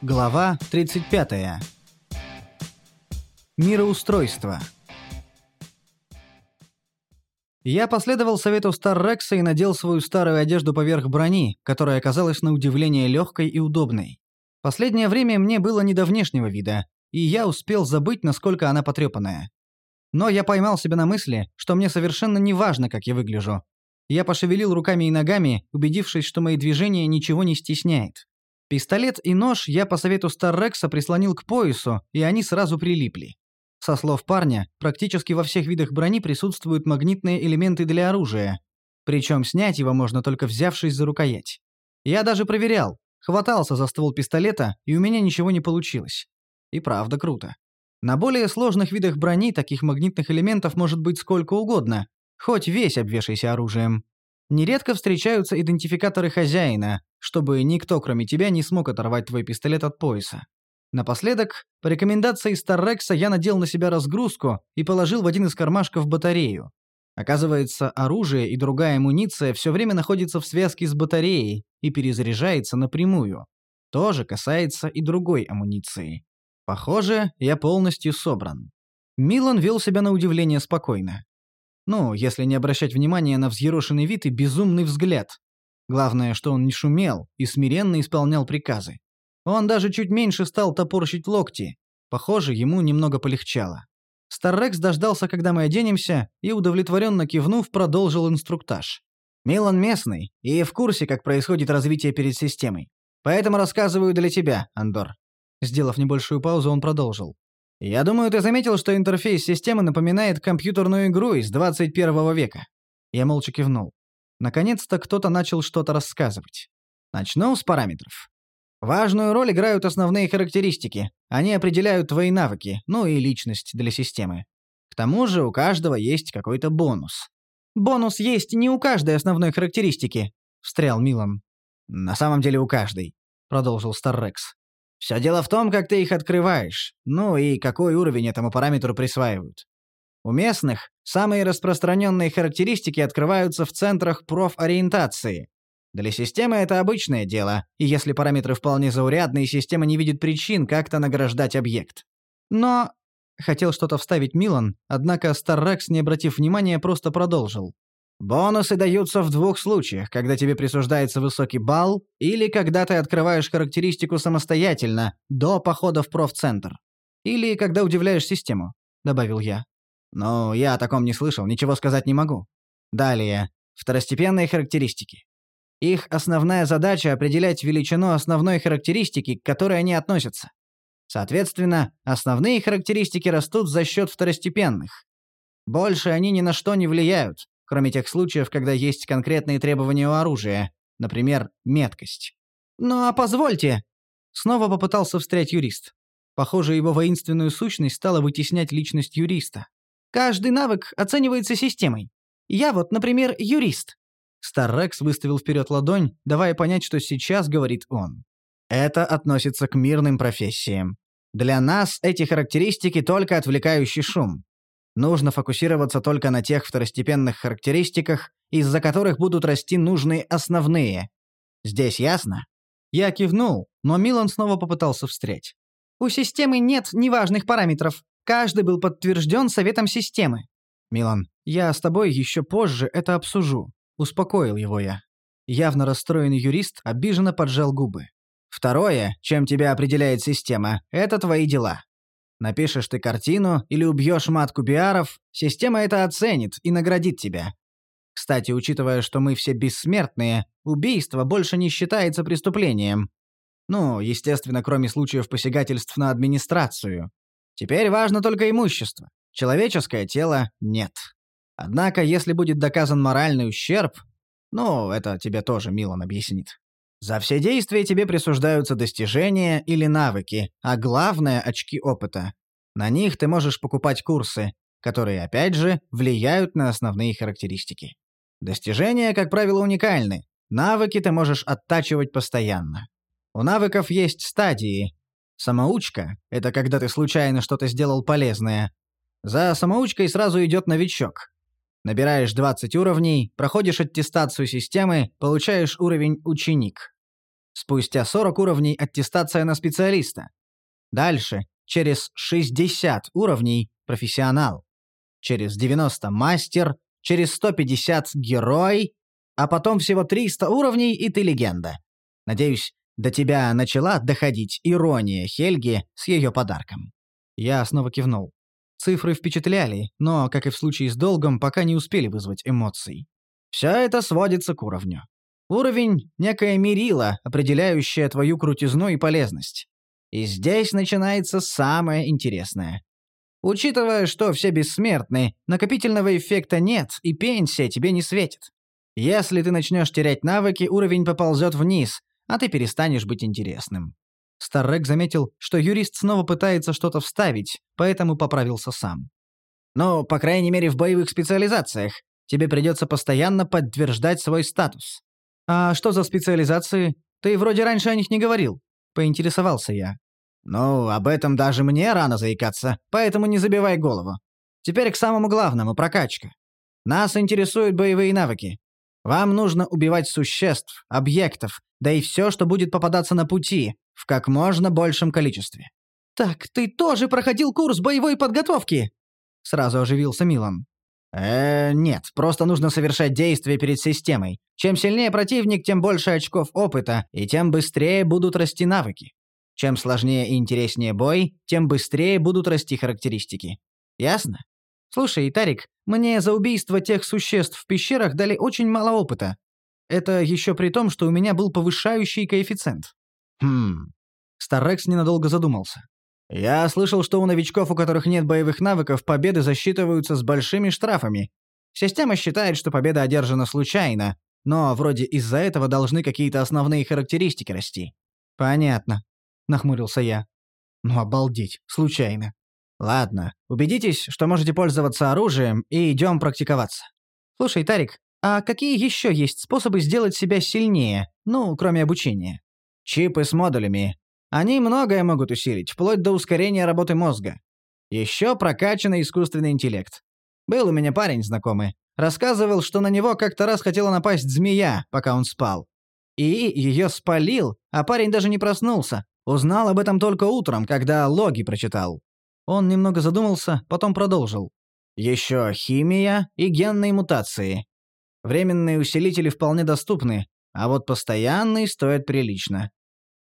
Глава 35. Мироустройство. Я последовал совету Старрекса и надел свою старую одежду поверх брони, которая оказалась на удивление легкой и удобной. Последнее время мне было не до внешнего вида, и я успел забыть, насколько она потрепанная. Но я поймал себя на мысли, что мне совершенно не важно, как я выгляжу. Я пошевелил руками и ногами, убедившись, что мои движения ничего не стесняет. Пистолет и нож я по совету Старрекса прислонил к поясу, и они сразу прилипли. Со слов парня, практически во всех видах брони присутствуют магнитные элементы для оружия. Причем снять его можно только взявшись за рукоять. Я даже проверял, хватался за ствол пистолета, и у меня ничего не получилось. И правда круто. На более сложных видах брони таких магнитных элементов может быть сколько угодно, хоть весь обвешайся оружием. Нередко встречаются идентификаторы хозяина, чтобы никто, кроме тебя, не смог оторвать твой пистолет от пояса. Напоследок, по рекомендации Старрекса я надел на себя разгрузку и положил в один из кармашков батарею. Оказывается, оружие и другая амуниция все время находятся в связке с батареей и перезаряжается напрямую. То же касается и другой амуниции. Похоже, я полностью собран. Милан вел себя на удивление спокойно. Ну, если не обращать внимания на взъерошенный вид и безумный взгляд. Главное, что он не шумел и смиренно исполнял приказы. Он даже чуть меньше стал топорщить локти. Похоже, ему немного полегчало. Старрекс дождался, когда мы оденемся, и, удовлетворенно кивнув, продолжил инструктаж. «Милан местный и в курсе, как происходит развитие перед системой. Поэтому рассказываю для тебя, Андор». Сделав небольшую паузу, он продолжил. Я думаю, ты заметил, что интерфейс системы напоминает компьютерную игру из 21 века. Я молча кивнул. Наконец-то кто-то начал что-то рассказывать. Начну с параметров. Важную роль играют основные характеристики. Они определяют твои навыки, ну и личность для системы. К тому же у каждого есть какой-то бонус. «Бонус есть не у каждой основной характеристики», — встрял Милан. «На самом деле у каждой», — продолжил Старрекс. Все дело в том, как ты их открываешь, ну и какой уровень этому параметру присваивают. У местных самые распространенные характеристики открываются в центрах профориентации. Для системы это обычное дело, и если параметры вполне заурядные, система не видит причин как-то награждать объект. Но... Хотел что-то вставить Милан, однако Старрекс, не обратив внимания, просто продолжил. Бонусы даются в двух случаях, когда тебе присуждается высокий балл или когда ты открываешь характеристику самостоятельно, до похода в профцентр. Или когда удивляешь систему, добавил я. Ну, я о таком не слышал, ничего сказать не могу. Далее. Второстепенные характеристики. Их основная задача — определять величину основной характеристики, к которой они относятся. Соответственно, основные характеристики растут за счет второстепенных. Больше они ни на что не влияют, кроме тех случаев, когда есть конкретные требования у оружия, например, меткость. «Ну а позвольте!» Снова попытался встрять юрист. Похоже, его воинственную сущность стала вытеснять личность юриста. «Каждый навык оценивается системой. Я вот, например, юрист». Старрекс выставил вперед ладонь, давая понять, что сейчас говорит он. «Это относится к мирным профессиям. Для нас эти характеристики только отвлекающий шум. Нужно фокусироваться только на тех второстепенных характеристиках, из-за которых будут расти нужные основные. Здесь ясно? Я кивнул, но Милан снова попытался встрять. У системы нет неважных параметров. Каждый был подтвержден советом системы. Милан, я с тобой еще позже это обсужу. Успокоил его я. Явно расстроенный юрист обиженно поджал губы. Второе, чем тебя определяет система, это твои дела. Напишешь ты картину или убьешь матку биаров, система это оценит и наградит тебя. Кстати, учитывая, что мы все бессмертные, убийство больше не считается преступлением. Ну, естественно, кроме случаев посягательств на администрацию. Теперь важно только имущество. Человеческое тело – нет. Однако, если будет доказан моральный ущерб, ну, это тебе тоже Милан объяснит. За все действия тебе присуждаются достижения или навыки, а главное – очки опыта. На них ты можешь покупать курсы, которые, опять же, влияют на основные характеристики. Достижения, как правило, уникальны. Навыки ты можешь оттачивать постоянно. У навыков есть стадии. Самоучка – это когда ты случайно что-то сделал полезное. За самоучкой сразу идет новичок. Набираешь 20 уровней, проходишь аттестацию системы, получаешь уровень «ученик». Спустя 40 уровней аттестация на специалиста. Дальше, через 60 уровней – профессионал. Через 90 – мастер, через 150 – герой, а потом всего 300 уровней и ты легенда. Надеюсь, до тебя начала доходить ирония Хельги с ее подарком. Я снова кивнул. Цифры впечатляли, но, как и в случае с долгом, пока не успели вызвать эмоций. Все это сводится к уровню. Уровень – некое мерило, определяющее твою крутизну и полезность. И здесь начинается самое интересное. Учитывая, что все бессмертны, накопительного эффекта нет, и пенсия тебе не светит. Если ты начнешь терять навыки, уровень поползет вниз, а ты перестанешь быть интересным. Старрек заметил, что юрист снова пытается что-то вставить, поэтому поправился сам. «Ну, по крайней мере, в боевых специализациях. Тебе придется постоянно подтверждать свой статус. «А что за специализации? Ты вроде раньше о них не говорил», — поинтересовался я. «Ну, об этом даже мне рано заикаться, поэтому не забивай голову. Теперь к самому главному — прокачка. Нас интересуют боевые навыки. Вам нужно убивать существ, объектов, да и все, что будет попадаться на пути, в как можно большем количестве». «Так ты тоже проходил курс боевой подготовки?» Сразу оживился Милан. Э, нет, просто нужно совершать действия перед системой. Чем сильнее противник, тем больше очков опыта, и тем быстрее будут расти навыки. Чем сложнее и интереснее бой, тем быстрее будут расти характеристики. Ясно? Слушай, Тарик, мне за убийство тех существ в пещерах дали очень мало опыта. Это еще при том, что у меня был повышающий коэффициент. Хм. Старрекс ненадолго задумался. Я слышал, что у новичков, у которых нет боевых навыков, победы засчитываются с большими штрафами. Система считает, что победа одержана случайно, но вроде из-за этого должны какие-то основные характеристики расти. Понятно, нахмурился я. Ну обалдеть, случайно. Ладно, убедитесь, что можете пользоваться оружием и идем практиковаться. Слушай, Тарик, а какие еще есть способы сделать себя сильнее, ну, кроме обучения? Чипы с модулями, они многое могут усилить, вплоть до ускорения работы мозга. Еще прокачанный искусственный интеллект. Был у меня парень знакомый. Рассказывал, что на него как-то раз хотела напасть змея, пока он спал. И ее спалил, а парень даже не проснулся. Узнал об этом только утром, когда логи прочитал. Он немного задумался, потом продолжил. Еще химия и генные мутации. Временные усилители вполне доступны, а вот постоянные стоят прилично.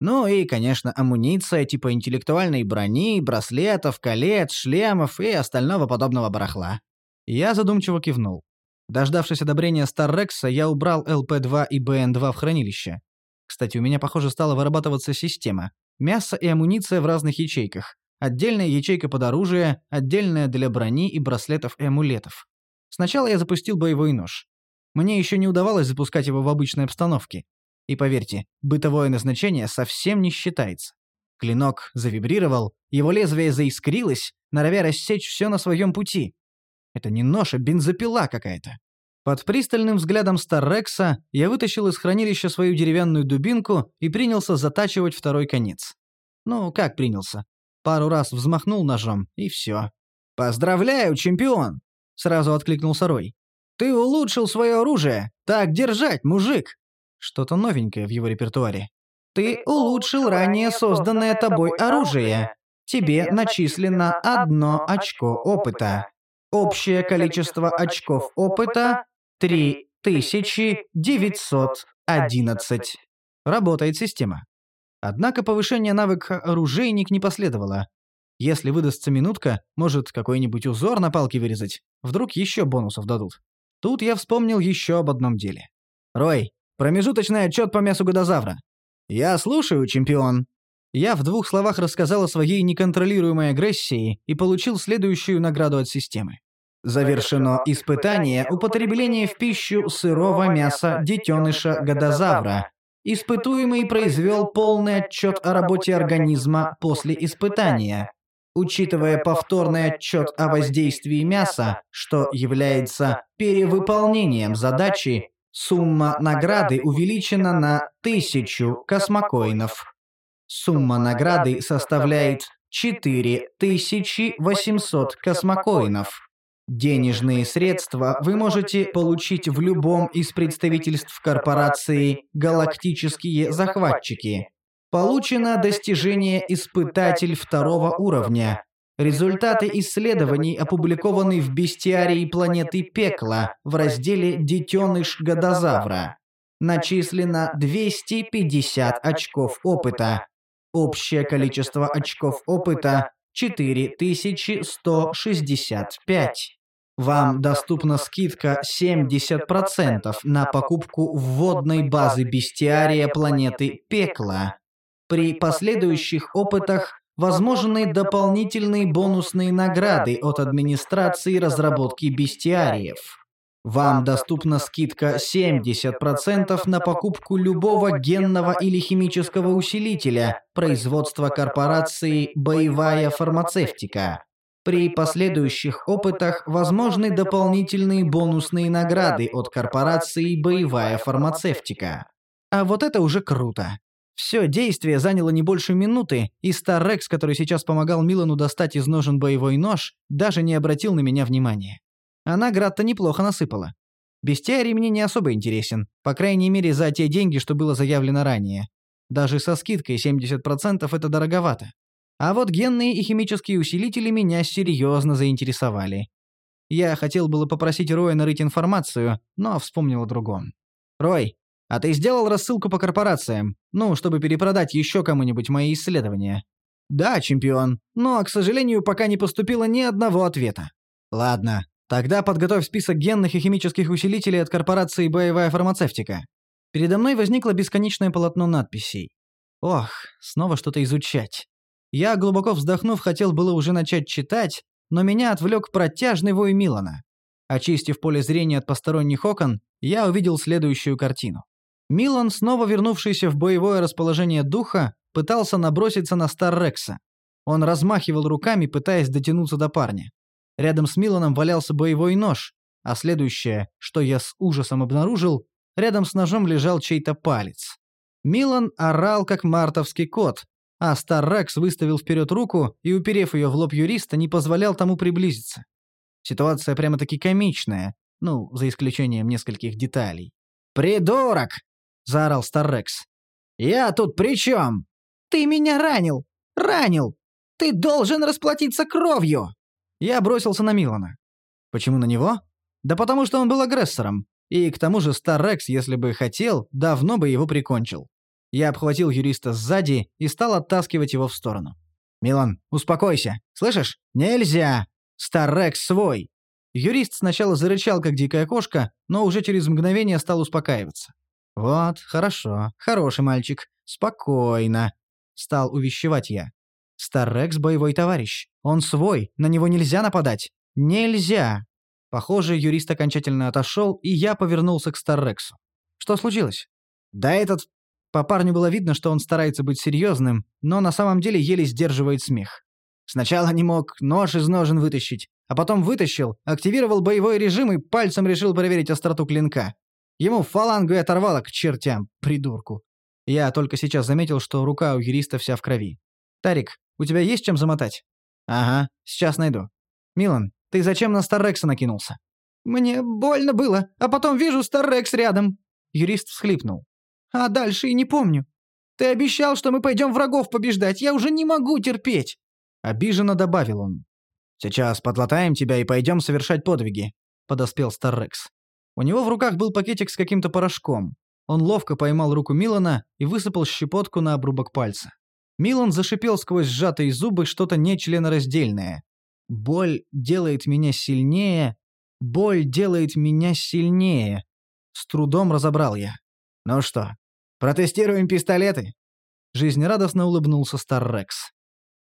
Ну и, конечно, амуниция типа интеллектуальной брони, браслетов, колец, шлемов и остального подобного барахла. Я задумчиво кивнул. Дождавшись одобрения Старрекса, я убрал ЛП-2 и БН-2 в хранилище. Кстати, у меня, похоже, стала вырабатываться система. Мясо и амуниция в разных ячейках. Отдельная ячейка под оружие, отдельная для брони и браслетов и амулетов. Сначала я запустил боевой нож. Мне еще не удавалось запускать его в обычной обстановке. И поверьте, бытовое назначение совсем не считается. Клинок завибрировал, его лезвие заискрилось, норовя рассечь все на своем пути. Это не нож, а бензопила какая-то. Под пристальным взглядом Старрекса я вытащил из хранилища свою деревянную дубинку и принялся затачивать второй конец. Ну, как принялся? Пару раз взмахнул ножом, и все. «Поздравляю, чемпион!» — сразу откликнулся Рой. «Ты улучшил свое оружие! Так держать, мужик!» Что-то новенькое в его репертуаре. «Ты улучшил ранее созданное тобой оружие. Тебе начислено одно очко опыта. Общее количество очков опыта — 3911. Работает система. Однако повышение навыка оружейник не последовало. Если выдастся минутка, может, какой-нибудь узор на палке вырезать. Вдруг еще бонусов дадут. Тут я вспомнил еще об одном деле. «Рой, Промежуточный отчет по мясу годозавра. Я слушаю, чемпион. Я в двух словах рассказал о своей неконтролируемой агрессии и получил следующую награду от системы. Завершено испытание употребления в пищу сырого мяса детеныша годозавра. Испытуемый произвел полный отчет о работе организма после испытания. Учитывая повторный отчет о воздействии мяса, что является перевыполнением задачи, Сумма награды увеличена на тысячу космокоинов. Сумма награды составляет 4800 космокоинов. Денежные средства вы можете получить в любом из представительств корпорации «Галактические захватчики». Получено достижение «Испытатель второго уровня». Результаты исследований опубликованы в бестиарии планеты Пекла в разделе «Детеныш Годозавра». Начислено 250 очков опыта. Общее количество очков опыта – 4165. Вам доступна скидка 70% на покупку вводной базы бестиария планеты Пекла. При последующих опытах возможны дополнительные бонусные награды от администрации разработки бестиариев. Вам доступна скидка 70% на покупку любого генного или химического усилителя производства корпорации «Боевая фармацевтика». При последующих опытах возможны дополнительные бонусные награды от корпорации «Боевая фармацевтика». А вот это уже круто. Все действие заняло не больше минуты, и Старрекс, который сейчас помогал Милану достать из ножен боевой нож, даже не обратил на меня внимания. А наград-то неплохо насыпала. Бестиарий мне не особо интересен, по крайней мере за те деньги, что было заявлено ранее. Даже со скидкой 70% это дороговато. А вот генные и химические усилители меня серьезно заинтересовали. Я хотел было попросить Роя нарыть информацию, но вспомнил о другом. «Рой, а ты сделал рассылку по корпорациям? Ну, чтобы перепродать еще кому-нибудь мои исследования?» «Да, чемпион, но, к сожалению, пока не поступило ни одного ответа». «Ладно, тогда подготовь список генных и химических усилителей от корпорации «Боевая фармацевтика». Передо мной возникло бесконечное полотно надписей. Ох, снова что-то изучать. Я, глубоко вздохнув, хотел было уже начать читать, но меня отвлек протяжный вой Милана. Очистив поле зрения от посторонних окон, я увидел следующую картину. Милан, снова вернувшийся в боевое расположение духа, пытался наброситься на Старрекса. Он размахивал руками, пытаясь дотянуться до парня. Рядом с Миланом валялся боевой нож, а следующее, что я с ужасом обнаружил, рядом с ножом лежал чей-то палец. Милан орал, как мартовский кот, а Старрекс выставил вперед руку и, уперев ее в лоб юриста, не позволял тому приблизиться. Ситуация прямо-таки комичная, ну, за исключением нескольких деталей. «Придурок!» — заорал Старрекс. «Я тут при чем? Ты меня ранил! Ранил! Ты должен расплатиться кровью!» Я бросился на Милана. Почему на него? Да потому что он был агрессором. И к тому же Старрекс, если бы хотел, давно бы его прикончил. Я обхватил юриста сзади и стал оттаскивать его в сторону. «Милан, успокойся. Слышишь? Нельзя! Старрекс свой!» Юрист сначала зарычал, как дикая кошка, но уже через мгновение стал успокаиваться. «Вот, хорошо, хороший мальчик. Спокойно», — стал увещевать я. «Старрекс — боевой товарищ. Он свой, на него нельзя нападать. Нельзя!» Похоже, юрист окончательно отошел, и я повернулся к Старрексу. «Что случилось?» «Да этот по парню было видно, что он старается быть серьезным, но на самом деле еле сдерживает смех. Сначала не мог нож из ножен вытащить, а потом вытащил, активировал боевой режим и пальцем решил проверить остроту клинка. Ему фалангу и оторвало к чертям, придурку. Я только сейчас заметил, что рука у юриста вся в крови. «Тарик, у тебя есть чем замотать?» «Ага, сейчас найду». «Милан, ты зачем на Старрекса накинулся?» «Мне больно было, а потом вижу Старрекс рядом». Юрист всхлипнул. А дальше и не помню. Ты обещал, что мы пойдем врагов побеждать. Я уже не могу терпеть. Обиженно добавил он. Сейчас подлатаем тебя и пойдем совершать подвиги. Подоспел Старрекс. У него в руках был пакетик с каким-то порошком. Он ловко поймал руку Милана и высыпал щепотку на обрубок пальца. Милан зашипел сквозь сжатые зубы что-то нечленораздельное. «Боль делает меня сильнее, боль делает меня сильнее», — с трудом разобрал я. «Ну что, Протестируем пистолеты?» Жизнерадостно улыбнулся Старрекс.